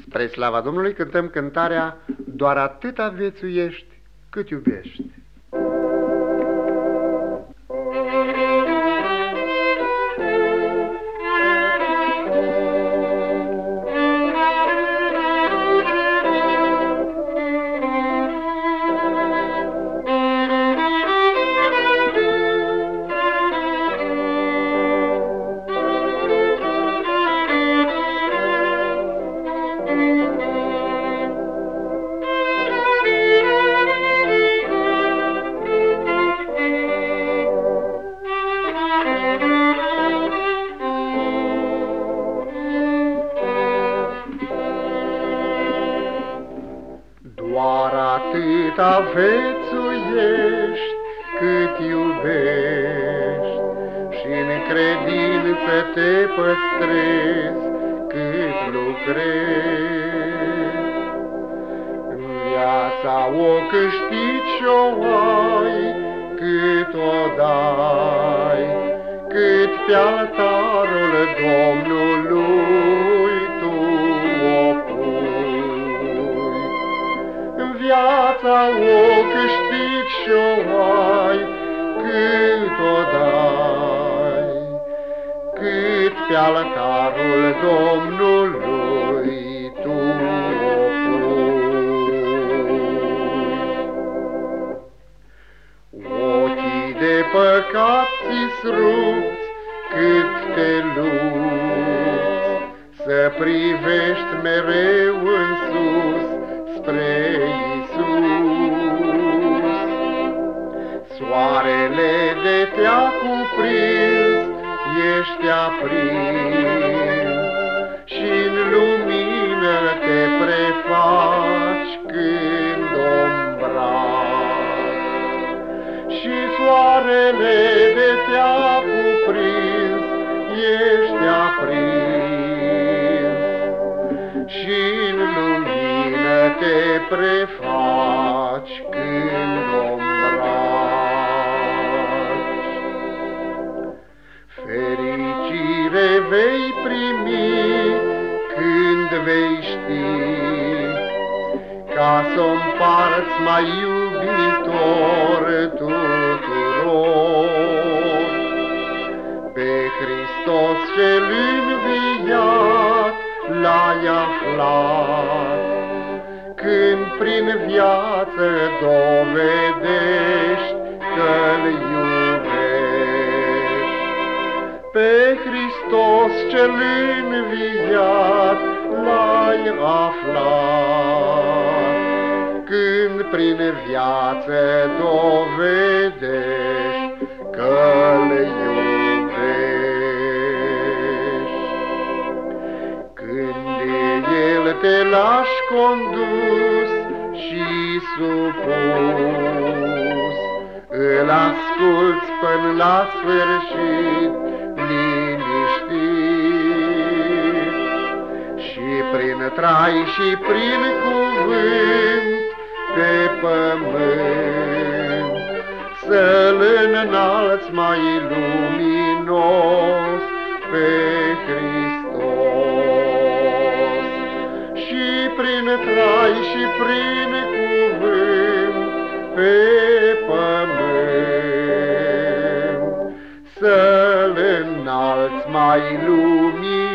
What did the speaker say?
Spre slava Domnului cântăm cântarea Doar atâta viețuiești cât iubești. Doar atâta vețuiești cât iubești și în credință te păstrezi cât lucrezi. În viața o câștigi și-o ai cât o dai, cât pe altarul Domnului viața o câștigi și-o ai, cât o dai, cât pe altarul Domnului tu o pui. Ochii de păcat ți cât te lupți, să privești mereu în ești aprins și în lumină te prefaci când ombraci. Și soarele de te-a cuprins, ești aprins și în lumină te prefaci vei ști ca să o împarți mai iubitor tuturor. Pe Hristos cel înviat l-ai aflat, când prin viață dovedești că-L Pe Hristos cel înviat l-ai aflat, Când prin viață dovedești că-L iubești. Când El te lași condus și supus, Îl asculți până la sfârșit, trai și prin cuvânt pe pământ, Să-L înalți mai luminos pe Hristos. Și prin trai și prin cuvânt pe pământ, Să-L înalți mai luminos